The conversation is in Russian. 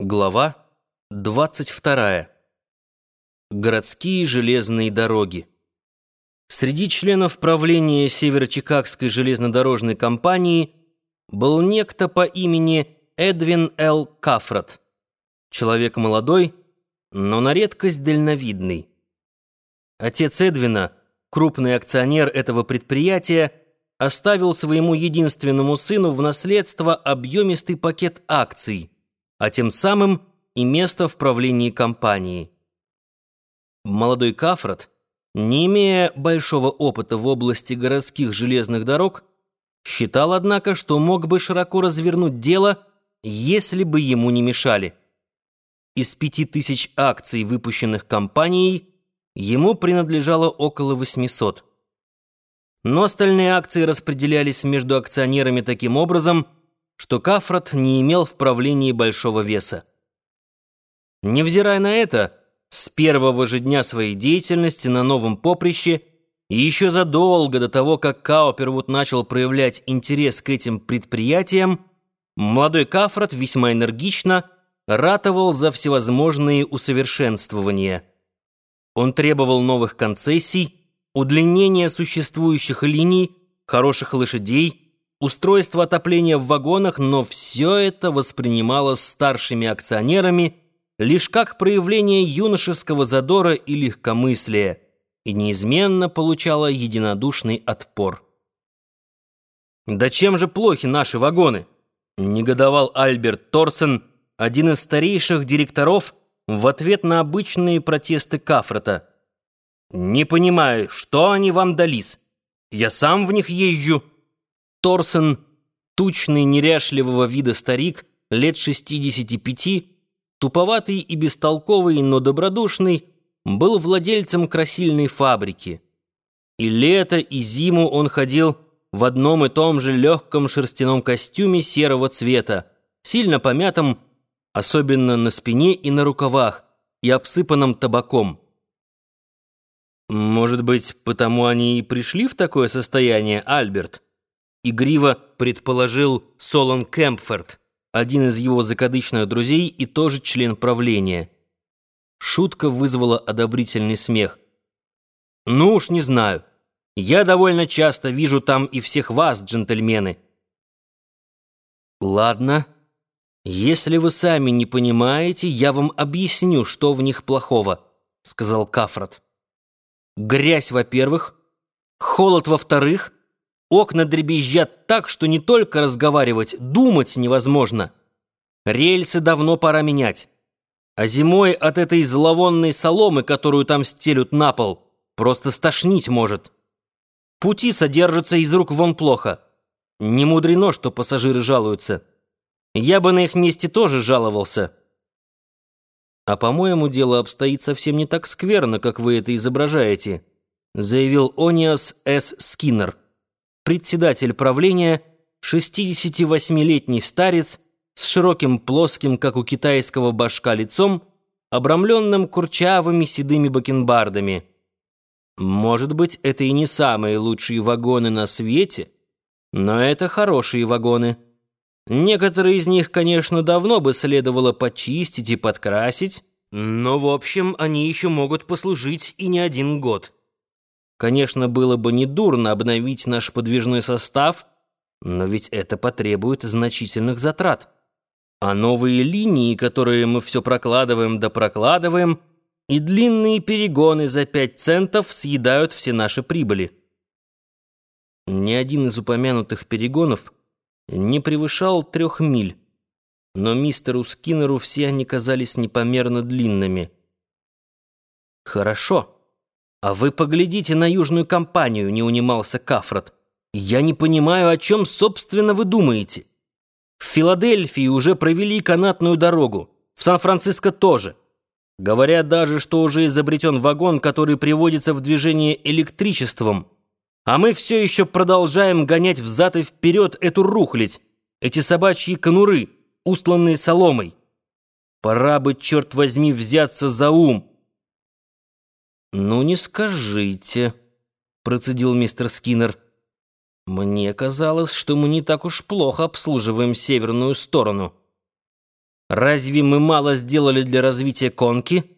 Глава 22. Городские железные дороги. Среди членов правления Северо-Чикагской железнодорожной компании был некто по имени Эдвин Л. Кафрат. Человек молодой, но на редкость дальновидный. Отец Эдвина, крупный акционер этого предприятия, оставил своему единственному сыну в наследство объемистый пакет акций – а тем самым и место в правлении компании. Молодой Кафрат, не имея большого опыта в области городских железных дорог, считал, однако, что мог бы широко развернуть дело, если бы ему не мешали. Из пяти тысяч акций, выпущенных компанией, ему принадлежало около 800. Но остальные акции распределялись между акционерами таким образом, что Кафрат не имел в правлении большого веса. Невзирая на это, с первого же дня своей деятельности на новом поприще и еще задолго до того, как Каупервуд начал проявлять интерес к этим предприятиям, молодой Кафрат весьма энергично ратовал за всевозможные усовершенствования. Он требовал новых концессий, удлинения существующих линий, хороших лошадей, устройство отопления в вагонах, но все это воспринималось старшими акционерами лишь как проявление юношеского задора и легкомыслия и неизменно получало единодушный отпор. «Да чем же плохи наши вагоны?» — негодовал Альберт Торсен, один из старейших директоров, в ответ на обычные протесты Кафрата. «Не понимаю, что они вам дались? Я сам в них езжу». Торсен, тучный, неряшливого вида старик, лет 65, туповатый и бестолковый, но добродушный, был владельцем красильной фабрики. И лето, и зиму он ходил в одном и том же легком шерстяном костюме серого цвета, сильно помятом, особенно на спине и на рукавах, и обсыпанном табаком. «Может быть, потому они и пришли в такое состояние, Альберт?» Игриво предположил Солон Кемпфорд, один из его закадычных друзей и тоже член правления. Шутка вызвала одобрительный смех. «Ну уж не знаю. Я довольно часто вижу там и всех вас, джентльмены». «Ладно. Если вы сами не понимаете, я вам объясню, что в них плохого», — сказал Кафрат. «Грязь, во-первых, холод, во-вторых, Окна дребезжат так, что не только разговаривать, думать невозможно. Рельсы давно пора менять. А зимой от этой зловонной соломы, которую там стелют на пол, просто стошнить может. Пути содержатся из рук вон плохо. Не мудрено, что пассажиры жалуются. Я бы на их месте тоже жаловался. А по-моему, дело обстоит совсем не так скверно, как вы это изображаете, заявил Ониас С. Скиннер председатель правления, 68-летний старец с широким плоским, как у китайского башка, лицом, обрамленным курчавыми седыми бакенбардами. Может быть, это и не самые лучшие вагоны на свете, но это хорошие вагоны. Некоторые из них, конечно, давно бы следовало почистить и подкрасить, но, в общем, они еще могут послужить и не один год. Конечно, было бы недурно обновить наш подвижной состав, но ведь это потребует значительных затрат. А новые линии, которые мы все прокладываем да прокладываем, и длинные перегоны за пять центов съедают все наши прибыли. Ни один из упомянутых перегонов не превышал трех миль, но мистеру Скиннеру все они казались непомерно длинными. «Хорошо», «А вы поглядите на южную компанию», — не унимался Кафрат. «Я не понимаю, о чем, собственно, вы думаете. В Филадельфии уже провели канатную дорогу, в Сан-Франциско тоже. Говорят даже, что уже изобретен вагон, который приводится в движение электричеством. А мы все еще продолжаем гонять взад и вперед эту рухлядь, эти собачьи конуры, устланные соломой. Пора бы, черт возьми, взяться за ум». «Ну, не скажите», — процедил мистер Скиннер. «Мне казалось, что мы не так уж плохо обслуживаем северную сторону». Разве мы мало сделали для развития конки?